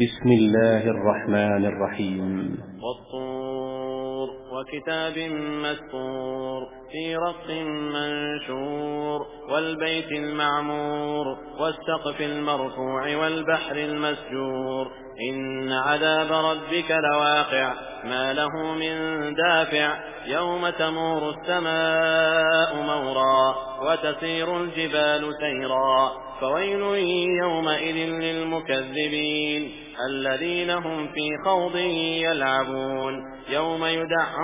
بسم الله الرحمن الرحيم. والطور. وكتاب مسطور في رق منشور والبيت المعمور والسقف المرفوع والبحر المسجور إن عذاب ربك لواقع ما له من دافع يوم تمور السماء مورا وتسير الجبال سيرا فويل يومئذ للمكذبين الذين هم في خوض يلعبون يوم يدعون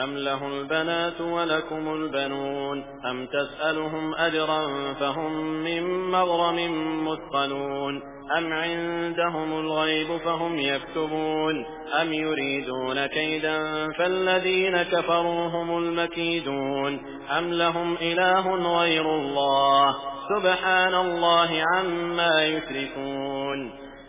أم له البنات ولكم البنون أم تسألهم أجرا فهم من مغرم مثقلون أم عندهم الغيب فهم يكتبون أم يريدون كيدا فالذين كفروا هم المكيدون أم لهم إله غير الله سبحان الله عما يشركون